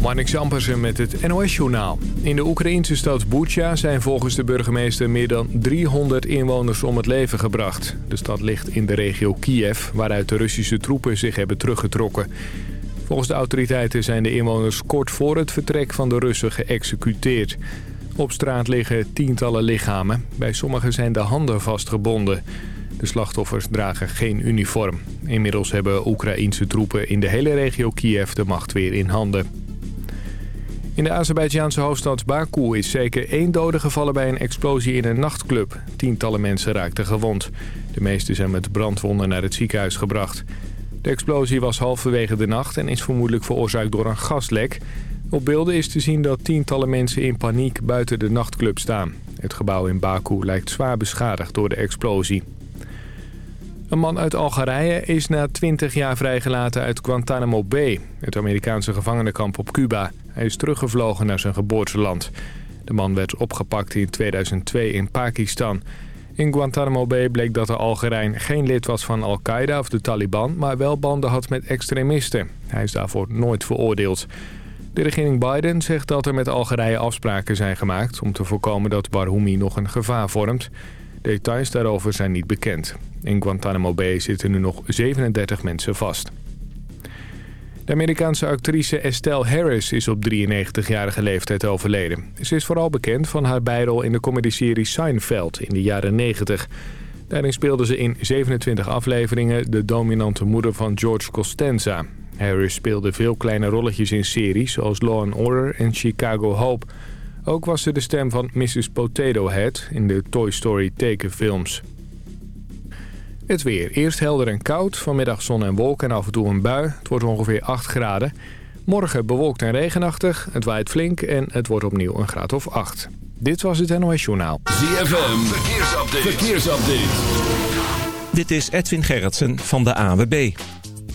Marnix Ampersen met het NOS-journaal. In de Oekraïnse stad Bucha zijn volgens de burgemeester meer dan 300 inwoners om het leven gebracht. De stad ligt in de regio Kiev, waaruit de Russische troepen zich hebben teruggetrokken. Volgens de autoriteiten zijn de inwoners kort voor het vertrek van de Russen geëxecuteerd. Op straat liggen tientallen lichamen. Bij sommigen zijn de handen vastgebonden. De slachtoffers dragen geen uniform. Inmiddels hebben Oekraïense troepen in de hele regio Kiev de macht weer in handen. In de Azerbeidzjaanse hoofdstad Baku is zeker één dode gevallen bij een explosie in een nachtclub. Tientallen mensen raakten gewond. De meeste zijn met brandwonden naar het ziekenhuis gebracht. De explosie was halverwege de nacht en is vermoedelijk veroorzaakt door een gaslek. Op beelden is te zien dat tientallen mensen in paniek buiten de nachtclub staan. Het gebouw in Baku lijkt zwaar beschadigd door de explosie. Een man uit Algerije is na 20 jaar vrijgelaten uit Guantanamo Bay... het Amerikaanse gevangenenkamp op Cuba. Hij is teruggevlogen naar zijn geboorteland. De man werd opgepakt in 2002 in Pakistan. In Guantanamo Bay bleek dat de Algerijn geen lid was van Al-Qaeda of de Taliban... maar wel banden had met extremisten. Hij is daarvoor nooit veroordeeld. De regering Biden zegt dat er met Algerije afspraken zijn gemaakt... om te voorkomen dat Barhoumi nog een gevaar vormt... Details daarover zijn niet bekend. In Guantanamo Bay zitten nu nog 37 mensen vast. De Amerikaanse actrice Estelle Harris is op 93-jarige leeftijd overleden. Ze is vooral bekend van haar bijrol in de comedyserie Seinfeld in de jaren 90. Daarin speelde ze in 27 afleveringen de dominante moeder van George Costanza. Harris speelde veel kleine rolletjes in series zoals Law and Order en Chicago Hope... Ook was ze de stem van Mrs. Potato Head in de Toy Story tekenfilms. Het weer. Eerst helder en koud. Vanmiddag zon en wolken en af en toe een bui. Het wordt ongeveer 8 graden. Morgen bewolkt en regenachtig. Het waait flink en het wordt opnieuw een graad of 8. Dit was het NOS Journaal. ZFM. Verkeersupdate. Verkeersupdate. Dit is Edwin Gerritsen van de AWB.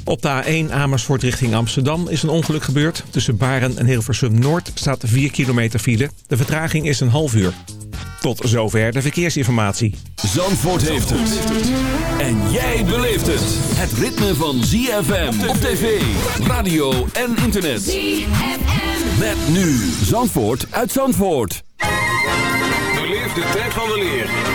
Op de A1 Amersfoort richting Amsterdam is een ongeluk gebeurd. Tussen Baren en Hilversum Noord staat 4 kilometer file. De vertraging is een half uur. Tot zover de verkeersinformatie. Zandvoort heeft het. En jij beleeft het. Het ritme van ZFM op tv, radio en internet. ZFM. Met nu Zandvoort uit Zandvoort. Beleef de tijd van de leer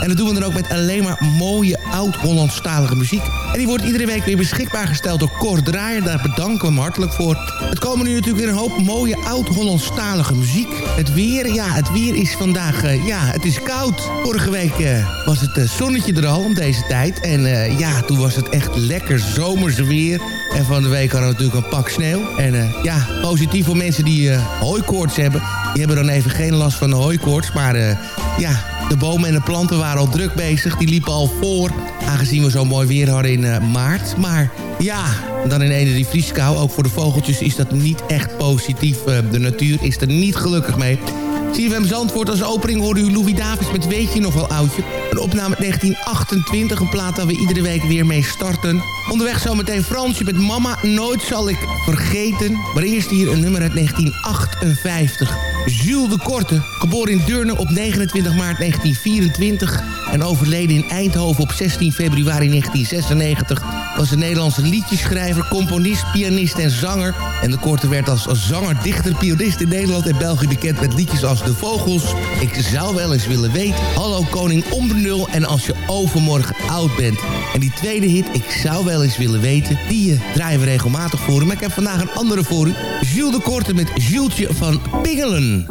En dat doen we dan ook met alleen maar mooie oud-Hollandstalige muziek. En die wordt iedere week weer beschikbaar gesteld door Cor Draaier. Daar bedanken we hem hartelijk voor. Het komen nu natuurlijk weer een hoop mooie oud-Hollandstalige muziek. Het weer, ja, het weer is vandaag, uh, ja, het is koud. Vorige week uh, was het uh, zonnetje er al om deze tijd. En ja, toen was het echt lekker zomerse weer. En van de week hadden we natuurlijk een pak sneeuw. En ja, positief voor mensen die hooikoorts hebben. Die hebben dan even geen last van de hooikoorts. Maar ja, de bomen en de planten waren al druk bezig. Die liepen al voor, aangezien we zo mooi weer hadden in uh, maart. Maar ja, dan in ene die vrieskou. Ook voor de vogeltjes is dat niet echt positief. Uh, de natuur is er niet gelukkig mee. CFM Zandvoort als opening hoorde u Louis Davis met Weet je nog wel oudje. Een opname uit 1928, een plaat dat we iedere week weer mee starten. Onderweg zometeen Fransje met Mama, nooit zal ik vergeten. Maar eerst hier een nummer uit 1958. Jules de Korte, geboren in Deurne op 29 maart 1924... en overleden in Eindhoven op 16 februari 1996... was een Nederlandse liedjeschrijver, componist, pianist en zanger. En de Korte werd als, zanger, dichter, pianist in Nederland en België bekend... met liedjes als De Vogels, Ik zou wel eens willen weten... Hallo Koning Onbenul en Als je overmorgen oud bent. En die tweede hit, Ik zou wel eens willen weten... die uh, draaien we regelmatig voor. Maar ik heb vandaag een andere voor u. Jules de Korte met Julesje van Pingelen.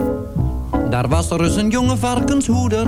Daar was er eens een jonge varkenshoeder.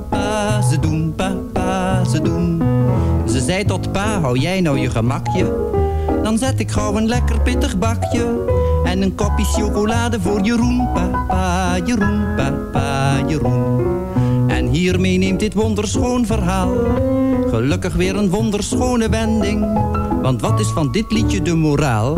ze doen, papa, ze doen. Ze zei tot pa, hou jij nou je gemakje? Dan zet ik gauw een lekker pittig bakje. En een kopje chocolade voor Jeroen. Papa, Jeroen, papa, Jeroen. En hiermee neemt dit wonderschoon verhaal. Gelukkig weer een wonderschone wending. Want wat is van dit liedje de moraal?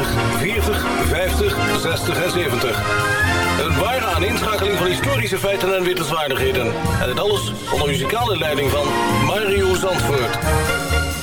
30, 40, 50, 60 en 70. Een ware aaninschakeling van historische feiten en wittelswaardigheden. En het alles onder muzikale leiding van Mario Zandvoort.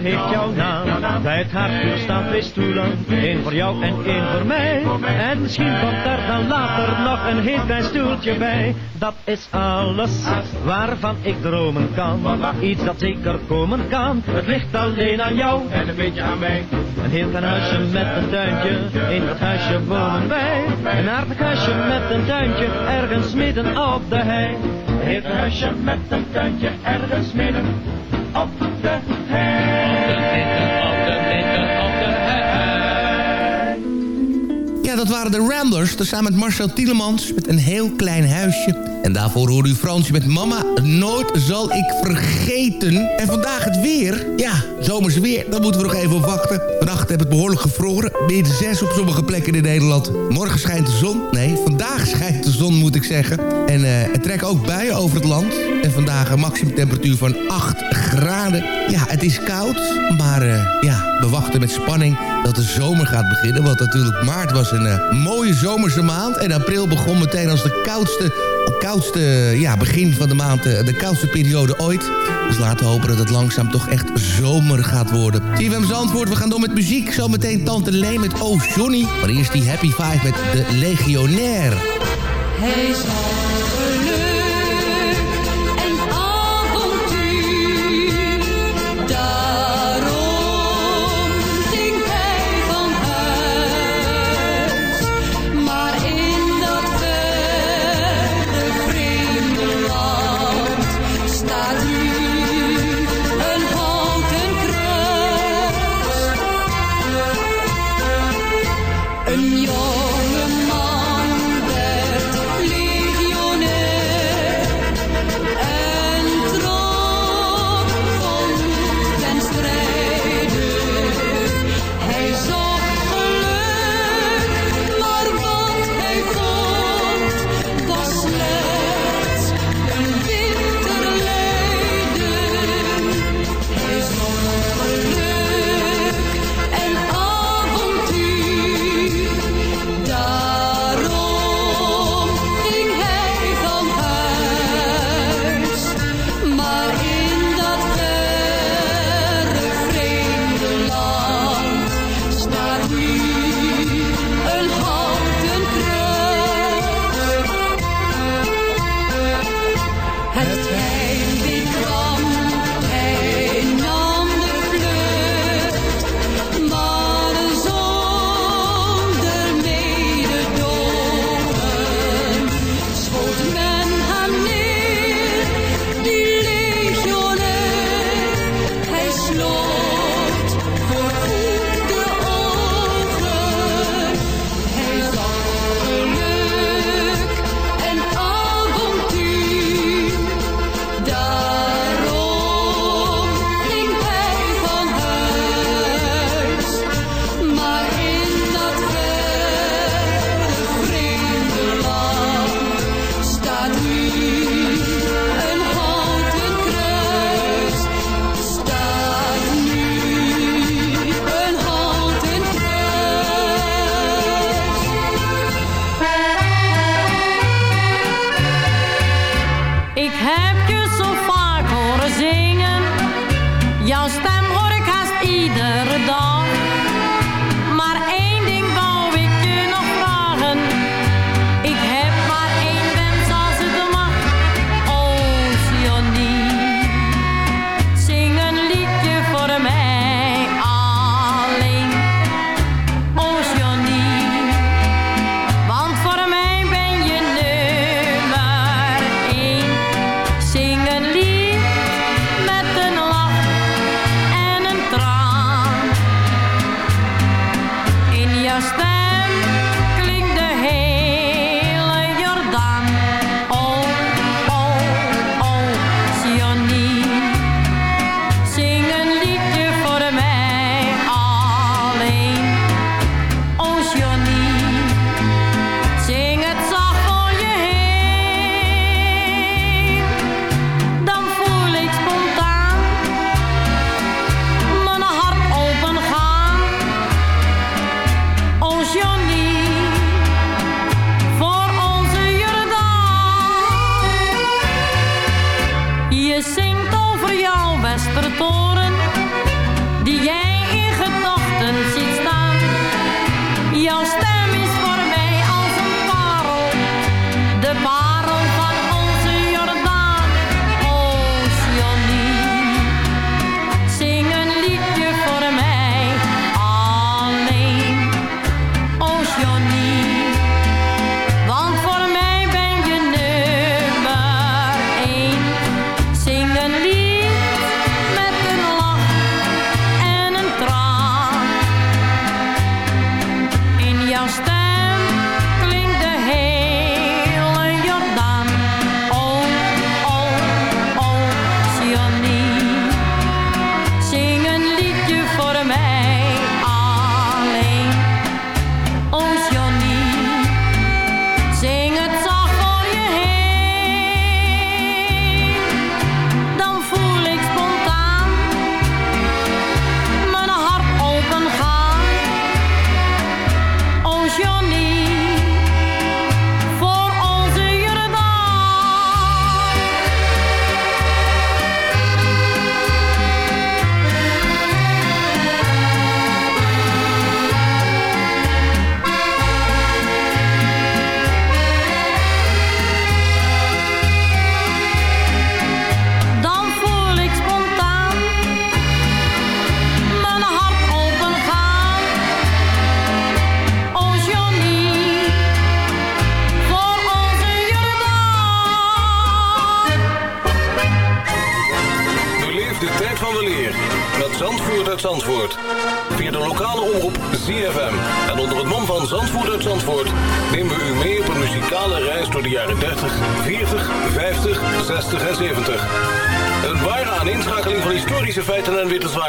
Heeft jouw naam. Bij het haardvuur staan twee stoelen, één voor jou en één voor mij. En misschien komt er dan later nog een heel klein stoeltje bij. Dat is alles waarvan ik dromen kan. Iets dat zeker komen kan, het ligt alleen aan jou en een beetje aan mij. Een heel klein huisje met een tuintje, in dat huisje wonen wij. Een aardig huisje met een tuintje, ergens midden op de hei. Een heel klein huisje met een tuintje, ergens midden op de Ja, dat waren de Ramblers, samen met Marcel Tielemans... met een heel klein huisje. En daarvoor hoorde u Fransje met Mama, nooit zal ik vergeten. En vandaag het weer. Ja, zomers weer, daar moeten we nog even wachten. Vannacht heb het behoorlijk gevroren. Min 6 op sommige plekken in Nederland. Morgen schijnt de zon. Nee, vandaag schijnt de zon, moet ik zeggen. En eh er trekken ook buien over het land. En vandaag een maximumtemperatuur van 8 graden. Ja, het is koud, maar eh, ja, we wachten met spanning dat de zomer gaat beginnen. Want natuurlijk maart was een eh, mooie zomerse maand. En april begon meteen als de koudste koudste ja, begin van de maand, eh, de koudste periode ooit. Dus laten we hopen dat het langzaam toch echt zomer gaat worden. CFM Zandvoort, we gaan door met muziek. Zometeen Tante Lee met Oh Johnny. Maar eerst die Happy Five met de Legionair. Hij we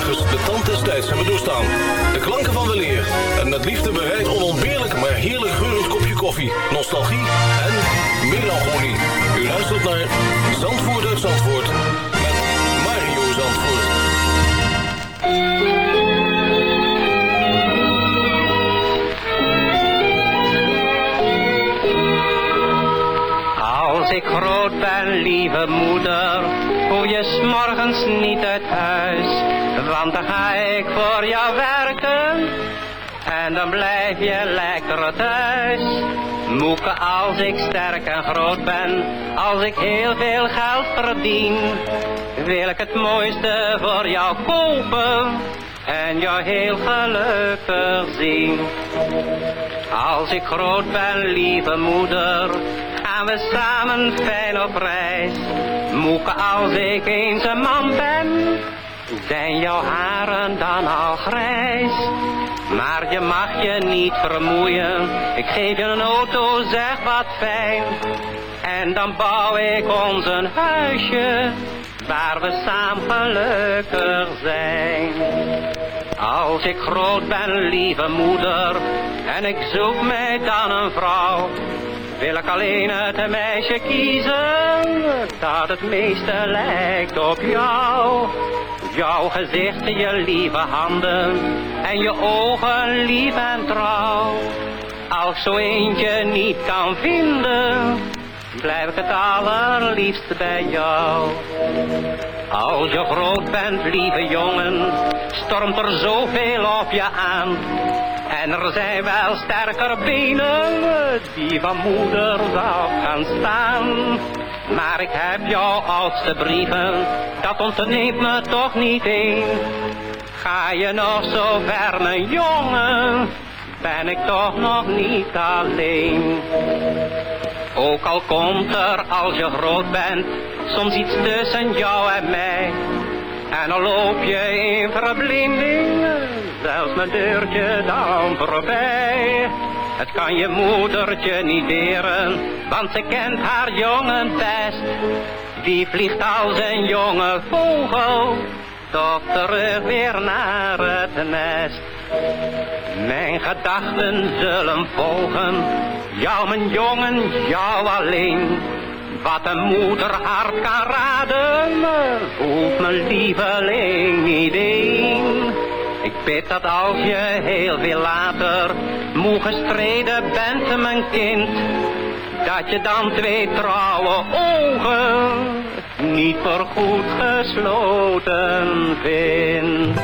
de tand des tijds hebben doorstaan. De klanken van weleer en met liefde bereid onontbeerlijk maar heerlijk geurend kopje koffie, nostalgie en melancholie. U luistert naar Zandvoort uit Zandvoort met Mario Zandvoort. Als ik groot ben, lieve moeder, Hoe je s morgens niet uit huis ik voor jou werken en dan blijf je lekker thuis. Moeke, als ik sterk en groot ben, als ik heel veel geld verdien, wil ik het mooiste voor jou kopen en jou heel gelukkig zien. Als ik groot ben, lieve moeder, gaan we samen fijn op reis. Moeke, als ik eens een man ben, zijn jouw haren dan al grijs. Maar je mag je niet vermoeien, ik geef je een auto, zeg wat fijn. En dan bouw ik ons een huisje, waar we samen gelukkig zijn. Als ik groot ben, lieve moeder, en ik zoek mij dan een vrouw, wil ik alleen het meisje kiezen dat het meeste lijkt op jou. Jouw gezicht, je lieve handen en je ogen lief en trouw. Als zo eentje niet kan vinden, blijf ik het allerliefst bij jou. Als je groot bent, lieve jongen, stormt er zoveel op je aan. En er zijn wel sterker benen die van moeder gaan staan. Maar ik heb jouw oudste brieven, dat ontneemt me toch niet één. Ga je nog zo ver, mijn jongen, ben ik toch nog niet alleen. Ook al komt er als je groot bent, soms iets tussen jou en mij. En dan loop je in verblinding, zelfs mijn deurtje dan voorbij. Het kan je moedertje niet deren, want ze kent haar jongen best. Die vliegt als een jonge vogel, toch terug weer naar het nest. Mijn gedachten zullen volgen, jou mijn jongen, jou alleen. Wat een moeder hart kan raden, voelt mijn lieveling niet een. Bid dat als je heel veel later moe gestreden bent, mijn kind, dat je dan twee trouwe ogen niet voorgoed gesloten vindt.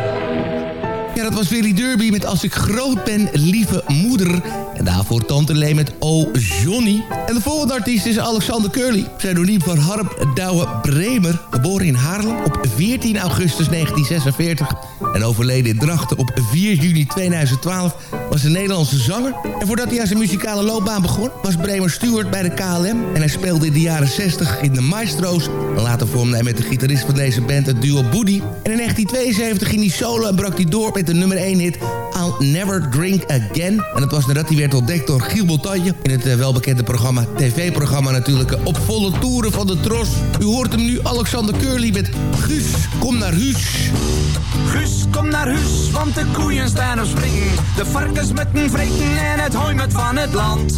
Was Willy Derby met Als ik groot ben, lieve moeder. En daarvoor Tante Lee met O Johnny. En de volgende artiest is Alexander Curly. Pseudoniem van Harp Douwe Bremer. Geboren in Haarlem op 14 augustus 1946. En overleden in Drachten op 4 juni 2012 was een Nederlandse zanger. En voordat hij aan zijn muzikale loopbaan begon... was Bremer steward bij de KLM. En hij speelde in de jaren 60 in de Maestro's. Later vormde hij met de gitarist van deze band het duo Boody. En in 1972 ging hij solo en brak hij door met de nummer 1 hit... I'll Never Drink Again. En dat was nadat hij werd ontdekt door Giel Bontanje... in het uh, welbekende programma, tv-programma natuurlijk... Uh, op volle toeren van de Tros. U hoort hem nu, Alexander Curly met Guus, kom naar huis. Guus, kom naar huis, want de koeien staan op springen. De varkens met een vreten en het hooi met van het land.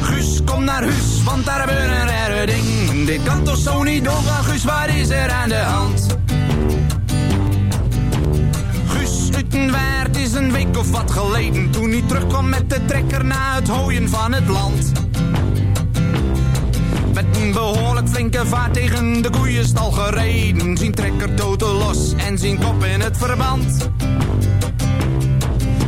Guus, kom naar huis, want daar hebben een rare ding. Dit kan toch zo niet doorgaan, Guus, wat is er aan de hand? Guus Utenwaard is een week of wat geleden... toen hij terugkwam met de trekker na het hooien van het land. Met een behoorlijk flinke vaart tegen de koeienstal gereden. Zien trekker totaal los en zien kop in het verband.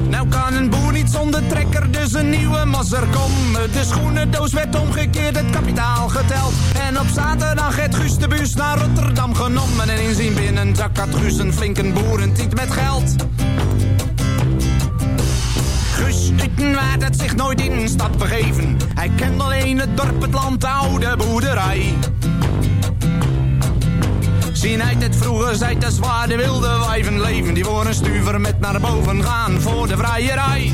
Nou kan een boer niet zonder trekker, dus een nieuwe masser komen. De schoenendoos werd omgekeerd, het kapitaal geteld. En op zaterdag het Guus de bus naar Rotterdam genomen. En in zijn binnenzak had Guus een flinke boerentiet met geld. Guus Utenwaard had zich nooit in stad begeven. Hij kende alleen het dorp, het land, de oude boerderij. Zien uit het vroege zijt de zwaar de wilde wijven leven. Die voor een stuver met naar boven gaan voor de vrijerij.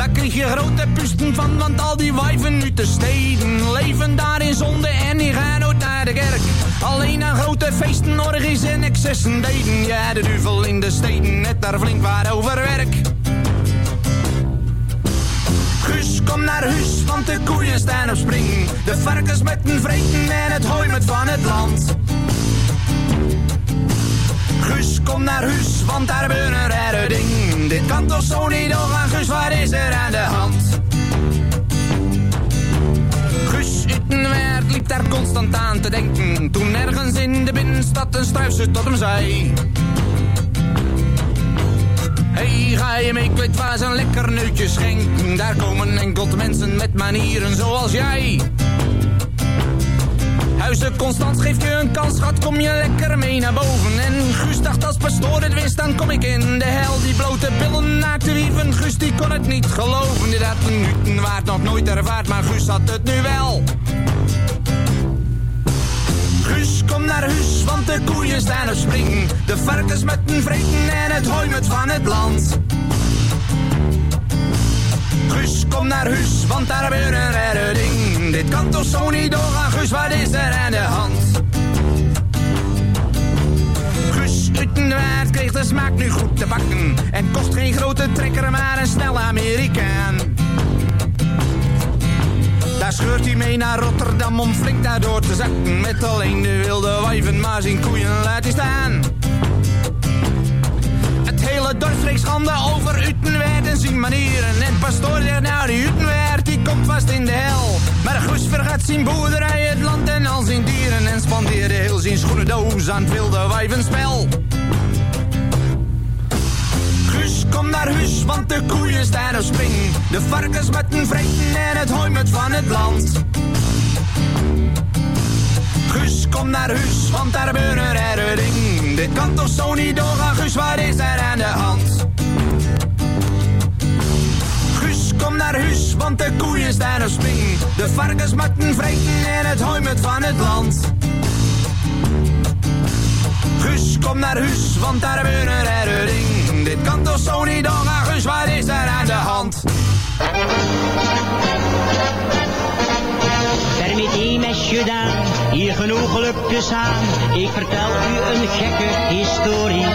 Daar kreeg je grote pusten van, want al die wijven nu te steden leven daar in zonde en die gaan nooit naar de kerk. Alleen aan grote feesten, orgies en excessen deden. Ja, de duvel in de steden, net daar flink waar over werk. Guus, kom naar huis, want de koeien staan op spring. De varkens met een vreten en het hooi met van het land. Guus, kom naar huis, want daar we een rare ding. Dit kan toch zo niet doorgaan, Guus, wat is er aan de hand? zat er constant aan te denken. Toen ergens in de binnenstad een struisje tot hem zei. Hey, ga je mee kwijt waar ze een lekker neutje schenken? Daar komen enkel mensen met manieren zoals jij. Huizen Constans geeft je een kans, schat, kom je lekker mee naar boven. En Guus dacht als pastoor het wist, dan kom ik in de hel. Die blote billen naakte wieven, Guus die kon het niet geloven. Dit had minuten waard nog nooit ervaard, maar Guus had het nu wel. Guus, kom naar huis, want de koeien staan op spring. De varkens met een vreten en het hooi met van het land. Guus, kom naar huis, want daar gebeurt een ding. Dit kan toch zo niet doorgaan, Guus, wat is er aan de hand? Guus Utenwaard kreeg de smaak nu goed te bakken. En kocht geen grote trekker, maar een snelle Amerikaan. Daar scheurt hij mee naar Rotterdam om flink daardoor te zakken. Met alleen de wilde wijven, maar zijn koeien laat hij staan. Het hele dorp schande over Utenwaard en zijn manieren. En pastoor zegt nou, die Utenwaard komt vast in de hel. Maar de Guus vergat zijn boerderij, het land en al zijn dieren. En spandeerde heel zijn schoenendoos aan het wilde wijvenspel. Guus, kom naar huis, want de koeien staan op spring. De varkens met een vreten en het hooi met van het land. Guus, kom naar huis, want daar gebeurt een rare ding. Dit kan toch zo niet doorgaan, Guus, wat is er aan de hand? Naar huis, want de koeien staan op spring. De varkens met een vreten en het hooi met van het land. Guus, kom naar huis, want daar gebeurt een rare ding. Dit kan toch zo niet doorgaan, Guus, wat is er aan de hand? Permitteer mesje dan, hier genoeg gelukjes aan. Ik vertel u een gekke historie.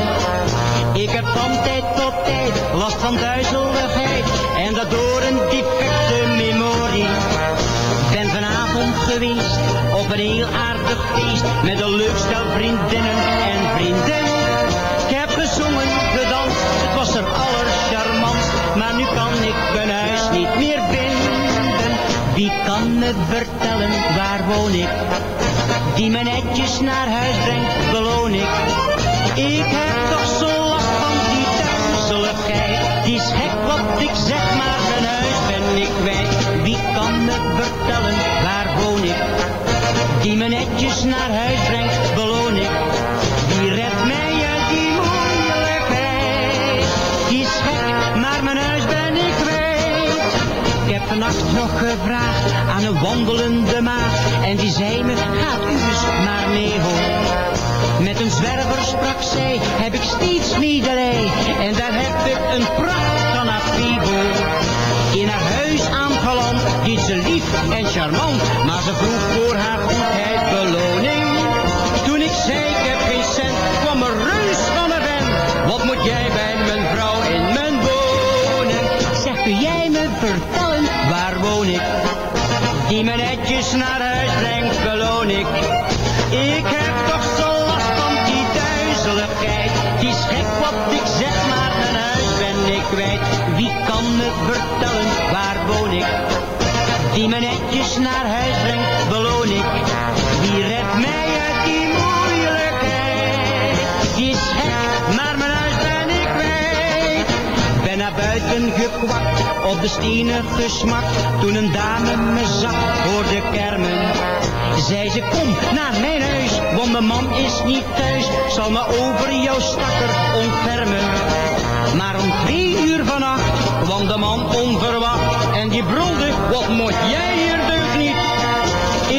Ik heb van tijd tot tijd last van duizeligheid. Door een defecte memorie. Ben vanavond geweest op een heel aardig feest. Met een leuk stel vriendinnen en vrienden. Ik heb gezongen, gedanst, het was er allercharmantst. Maar nu kan ik mijn huis niet meer vinden. Wie kan me vertellen, waar woon ik? Die me netjes naar huis brengt, beloon ik. Ik heb toch zo wat ik zeg, maar mijn huis ben ik kwijt. Wie kan me vertellen, waar woon ik? Die me netjes naar huis brengt, beloon ik. Wie redt mij uit die moeilijkheid? Die is gek, maar mijn huis ben ik kwijt. Ik heb vannacht nog gevraagd aan een wandelende maag. En die zei me, gaat u eens maar mee hoor. Met een zwerver sprak zij, heb ik steeds medelij. En daar heb ik een pracht In haar huis aangeland, die ze lief en charmant. Maar ze vroeg voor haar goedheid beloning. Toen ik zei, ik heb geen cent, kwam er reus van een vent. Wat moet jij bij mijn vrouw in mijn woning? Zeg, kun jij me vertellen, waar woon ik? Die me netjes naar huis brengt, beloon ik. Ik heb toch vertellen, waar woon ik? Die me netjes naar huis brengt, beloon ik. Wie redt mij uit die moeilijkheid? Die is gek, maar mijn huis ben ik kwijt. Ben naar buiten gekwakt, op de stenen gesmakt. Toen een dame me zag, hoorde kermen. Zei ze, kom naar mijn huis, want mijn man is niet thuis. Zal me over jouw stakker ontfermen. Maar om twee uur vannacht kwam de man onverwacht. En die brulde, wat moet jij hier deugd niet?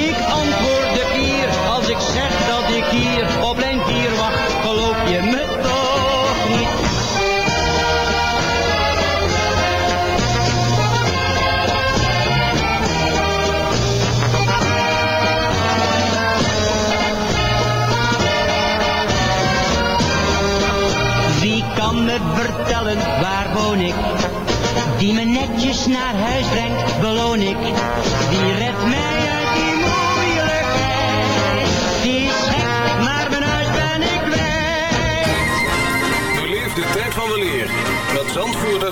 Ik antwoordde keer, als ik zeg dat ik hier op lijn 4 wacht, geloof je me vertellen, waar woon ik? Die me netjes naar huis brengt, beloon ik. Wie redt mij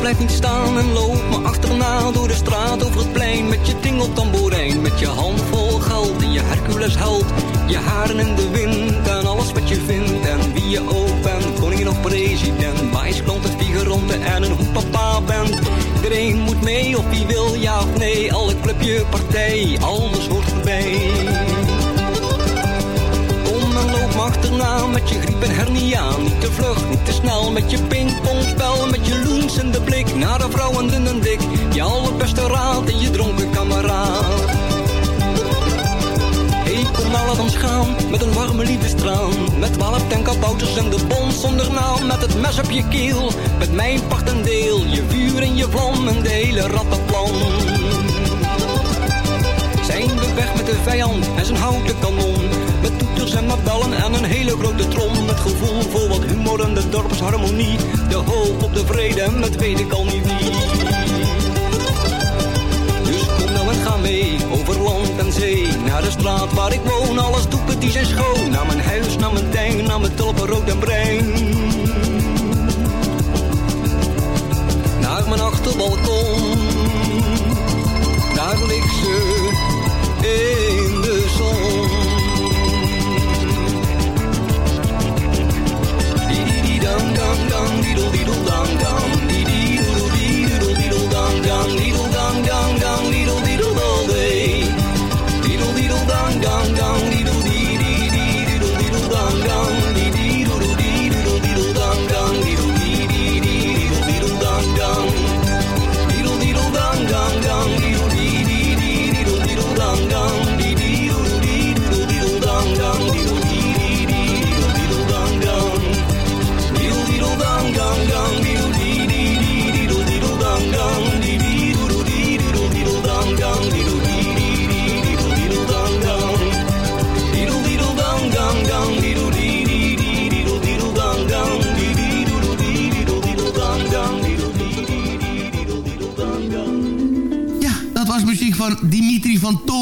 Blijf niet staan en loop me achterna door de straat over het plein met je tingeltamboerijn, met je hand vol geld en je Hercules held, je haren in de wind en alles wat je vindt en wie je ook bent, koningin of president, maïsklant of figurante en een hoe papa bent. Iedereen moet mee of wie wil ja of nee, alle clubje, partij, alles hoort erbij. En me achterna met je griep en hernia. Niet te vlug, niet te snel met je pingpongspel. Met je loens en de blik naar de vrouwen dun en dik. Je allerbeste raad en je dronken kameraad. Hey, kom laat ons gaan met een warme liefdestraan. Met twaalf tenkabouters en de bons zonder naam. Met het mes op je keel, met mijn part en deel. Je vuur en je vlam en de hele rattenplan. Weg met de vijand en zijn houten kanon. Met toeters en mabellen en een hele grote trom. Met gevoel voor wat humor en de dorpsharmonie. De hoop op de vrede met weet ik al niet wie. Dus kom nou en ga mee over land en zee. Naar de straat waar ik woon, alles doet die zijn schoon. Naar mijn huis, naar mijn tuin, naar mijn tulpen rood en bruin. Naar mijn achterbalkon, daar ligt ze in de zon. Di dang dum, dum, diddle diddle dang dum, diddle diddle diddle.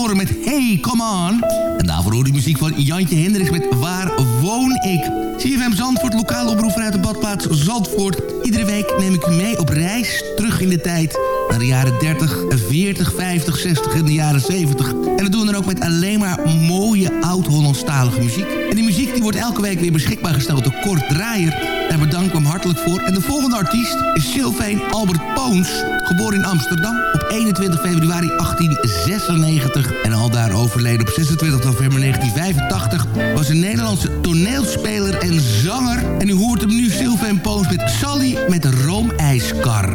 Met Hey, Come On. En daarvoor hoorde je muziek van Jantje Hendricks met Waar Woon Ik. CFM Zandvoort, lokale omroep vanuit de badplaats Zandvoort. Iedere week neem ik u mee op reis terug in de tijd... naar de jaren 30, 40, 50, 60 en de jaren 70. En dat doen we dan ook met alleen maar mooie oud-Hollandstalige muziek. En die muziek die wordt elke week weer beschikbaar gesteld door Kort Draaier. Daar bedank ik hem hartelijk voor. En de volgende artiest is Sylvain Albert Poons. Geboren in Amsterdam op 21 februari 1896. En al daar overleden op 26 november 1985. Was een Nederlandse toneelspeler en zanger. En u hoort hem nu Sylvain Poons met Sally met roomijskar.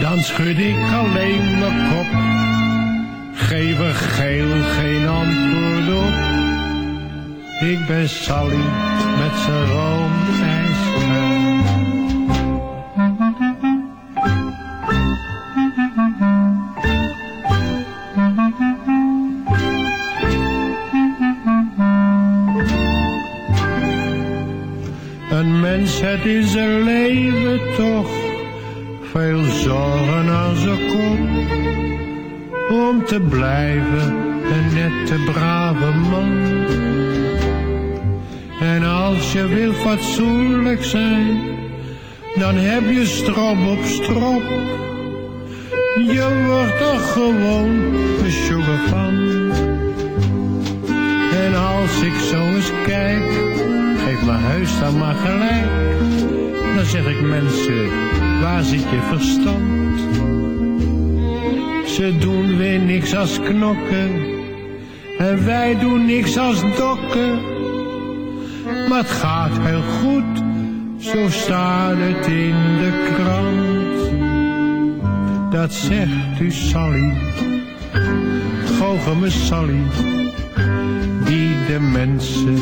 Dan schud ik alleen mijn kop, geef er geel geen antwoord op. Ik ben Sally met zijn roomijsker. Een mens het in zijn leven toch veel zorgen aan zijn kop. Om te blijven een nette brave man. En als je wil fatsoenlijk zijn, dan heb je strop op strop. Je wordt er gewoon besjoegen van. En als ik zo eens kijk, geef mijn huis dan maar gelijk. Dan zeg ik mensen, waar zit je verstand? Ze doen weer niks als knokken. En wij doen niks als dokken. Maar het gaat heel goed, zo staat het in de krant. Dat zegt u Sally, me Sally, die de mensen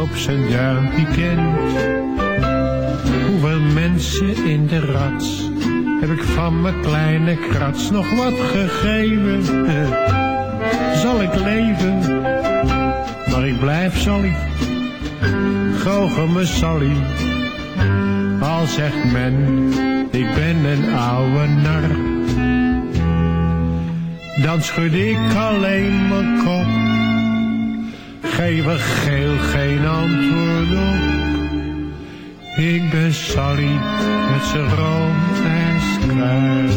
op zijn duimpje kent. Hoeveel mensen in de rats heb ik van mijn kleine krats nog wat gegeven? Zal ik leven, maar ik blijf Sally, goochel me Sally. Al zegt men, ik ben een oude nar. Dan schud ik alleen mijn kop. Geef er geel geen antwoord op. Ik ben Sally met zijn roomijskruis.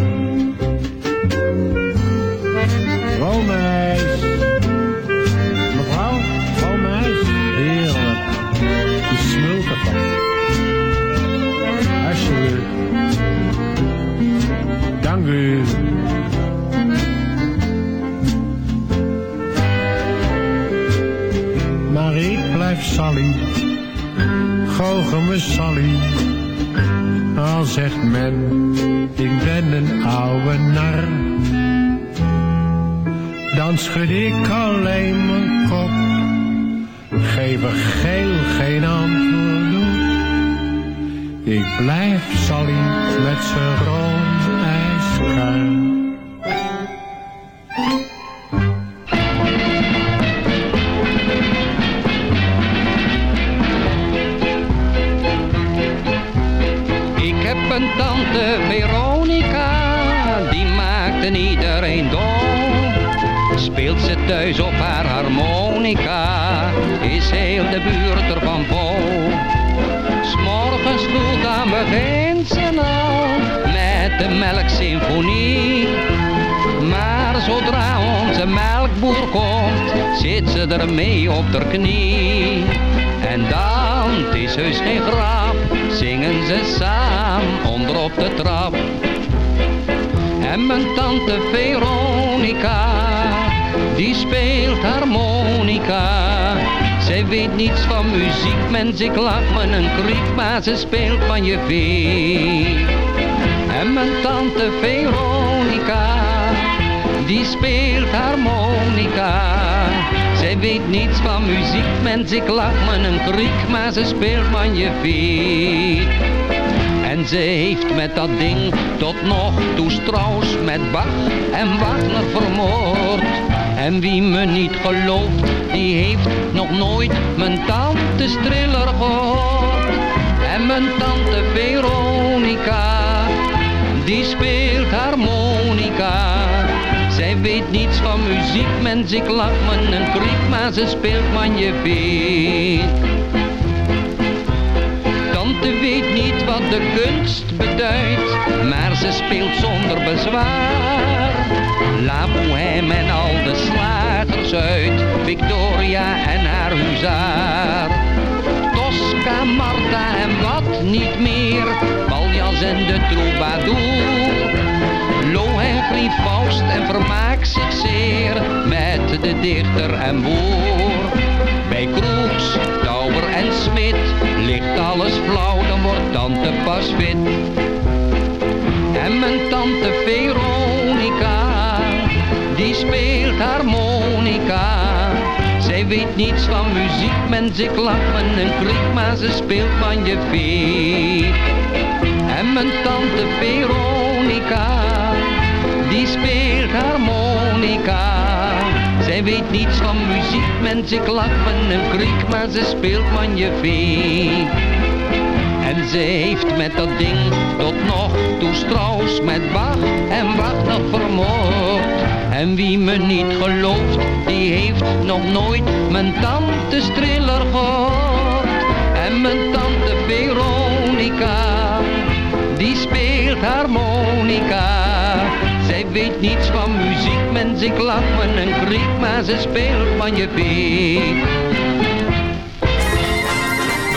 Roomijs. Mevrouw, roomijs. Heerlijk. Die smult ervan. Alsjeblieft. Dank u. Maar ik blijf Sally, goochel Sally. Al zegt men, ik ben een oude nar. Dan schud ik alleen mijn kop, geef er geel geen antwoord. Ik blijf Sally met zijn roomijskruis. Ik ermee op haar knie. En dan, het is heus geen grap, zingen ze samen onder op de trap. En mijn tante Veronica, die speelt harmonica. Zij weet niets van muziek, mens, ik lach me een kriek, maar ze speelt van je vee. En mijn tante Veronica, die speelt harmonica. Zij weet niets van muziek, mens, ik lach me een kriek, maar ze speelt van je vee. En ze heeft met dat ding tot nog toe Strauss met Bach en Wagner vermoord. En wie me niet gelooft, die heeft nog nooit mijn tante Striller gehoord. En mijn tante Veronica, die speelt harmonica. Weet niets van muziek, mens, ik lach me een kriek, maar ze speelt van je veet. Tante weet niet wat de kunst beduidt, maar ze speelt zonder bezwaar. La Bohème en al de slagers uit, Victoria en haar huzaar. Tosca, Marta en wat niet meer, Paljas en de troubadour. En vermaakt zich zeer, met de dichter en boer. Bij Kroeks, Tauber en Smit ligt alles flauw, dan wordt tante pas wit. En mijn tante Veronica, die speelt harmonica. Zij weet niets van muziek, mens, ik lach me een kriek, maar ze speelt van je veet. En mijn tante Veronica, die speelt harmonica. Zij weet niets van muziek, mens, ik lach me een kriek, maar ze speelt veet. En ze heeft met dat ding tot nog toe Strauss met Bach en Wagner vermoord. En wie me niet gelooft, die heeft nog nooit mijn tante Striller gehoord. En mijn tante Veronica, die speelt harmonica. Zij weet niets van muziek, mens, ik lach me kriek, maar ze speelt van je beek.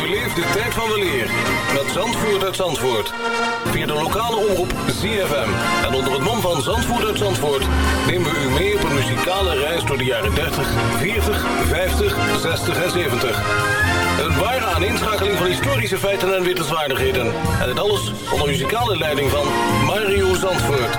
Beleef de tijd van de leer met Zandvoort uit Zandvoort. Via de lokale omroep ZFM. En onder het mom van Zandvoort uit Zandvoort nemen we u mee op een muzikale reis door de jaren 30, 40, 50, 60 en 70. Een ware aaninschakeling van historische feiten en wittelswaardigheden. En het alles onder muzikale leiding van Mario Zandvoort.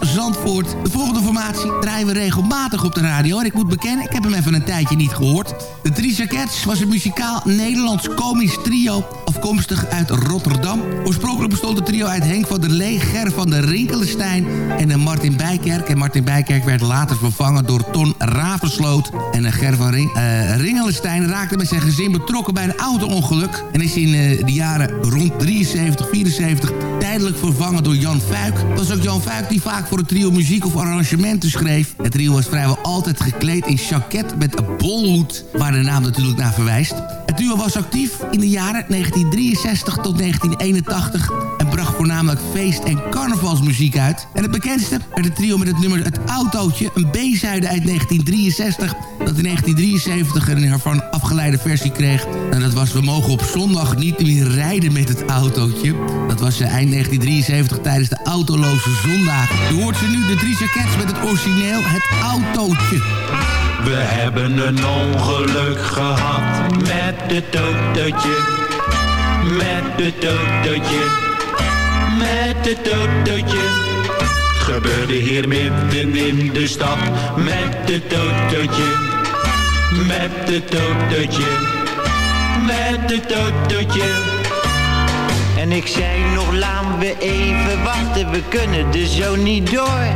Zandvoort. De volgende formatie draaien we regelmatig op de radio. En ik moet bekennen, ik heb hem even een tijdje niet gehoord. Was een muzikaal Nederlands komisch trio... afkomstig uit Rotterdam. Oorspronkelijk bestond het trio uit Henk van der Lee, Ger van der Rinkelenstein en Martin Bijkerk. En Martin Bijkerk werd later vervangen door Ton Ravensloot. En Ger van Ring, Ringelenstein raakte met zijn gezin betrokken bij een auto-ongeluk... en is in uh, de jaren rond 73, 74 tijdelijk vervangen door Jan Fuik. Het was ook Jan Fuik die vaak voor het trio muziek of arrangementen schreef. Het trio was vrijwel altijd gekleed in jacket met een bolhoed, waar de naam natuurlijk naar verwijst. Het duo was actief in de jaren 1963 tot 1981 en voornamelijk feest- en carnavalsmuziek uit. En het bekendste werd het trio met het nummer Het Autootje, een B-zijde uit 1963... dat in 1973 een ervan afgeleide versie kreeg. En dat was We mogen op zondag niet meer rijden met het autootje. Dat was uh, eind 1973 tijdens de autoloze zondag. Je hoort ze nu, de drie Cats met het origineel Het Autootje. We hebben een ongeluk gehad met het autootje. Met het autootje. Met het autootje. Gebeurde hier midden in de stad met het autootje. Met het autootje. Met het autootje. En ik zei nog, laten we even wachten, we kunnen er zo niet door.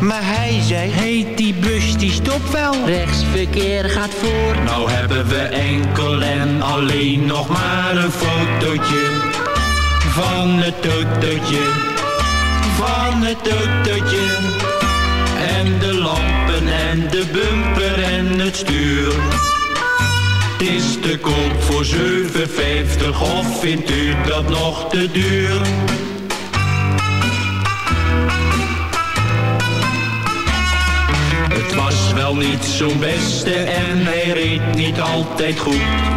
Maar hij zei, heet die bus die stopt wel. Rechtsverkeer gaat voor. Nou hebben we enkel en alleen nog maar een fotootje. Van het autootje. Van het autootje. En de lampen en de bumper en het stuur. Het is te koop voor 7,50 of vindt u dat nog te duur? Het was wel niet zo'n beste en hij reed niet altijd goed.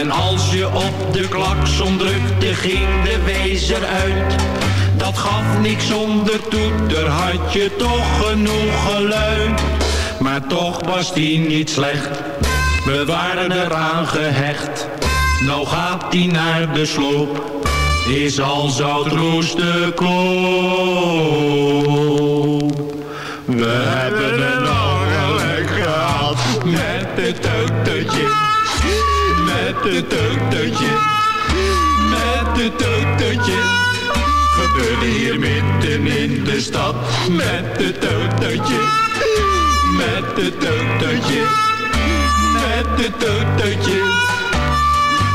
En als je op de klakson drukte, ging de wezer uit. Dat gaf niks zonder toeter, had je toch genoeg geluid. Maar toch was die niet slecht, we waren eraan gehecht. Nou gaat die naar de sloop, is al zout roest de koop. We hebben een ongeluk gehad met het autootje. Met het autootje. Met het autootje. Gebeurde hier midden in de stad met het autootje. Met het autootje. Met het autootje.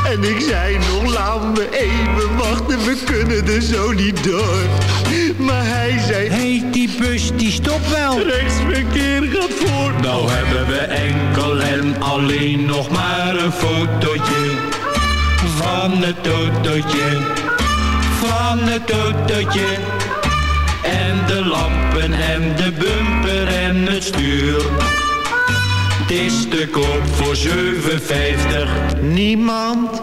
En ik zei nog, laat me even wachten, we kunnen er zo niet door. Maar hij zei, heet die bus die stopt wel. Rechtsverkeer gaat voor. Nou hebben we enkel en alleen nog maar een fotootje. Van het autootje. Van het autootje. En de lampen en de bumper en het stuur. Het is te koop voor 7,50. Niemand?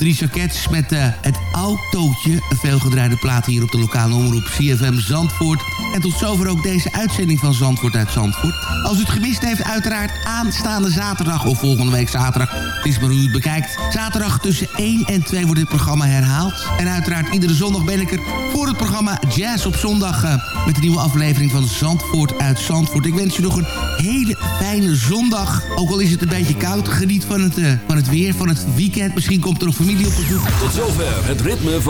drie Arquettes met eh, het autootje. Een veelgedraaide plaat hier op de lokale omroep CFM Zandvoort. En tot zover ook deze uitzending van Zandvoort uit Zandvoort. Als u het gemist heeft, uiteraard aanstaande zaterdag of volgende week zaterdag. Het is maar hoe u het bekijkt. Zaterdag tussen 1 en 2 wordt dit programma herhaald. En uiteraard iedere zondag ben ik er voor het programma Jazz op zondag... eh, met een nieuwe aflevering van Zandvoort uit Zandvoort. Ik wens u nog een hele fijne zondag. Ook al is het een beetje koud, geniet van het, eh, van het weer, van het weekend. Misschien komt er nog familie op bezoek. Tot zover het ritme van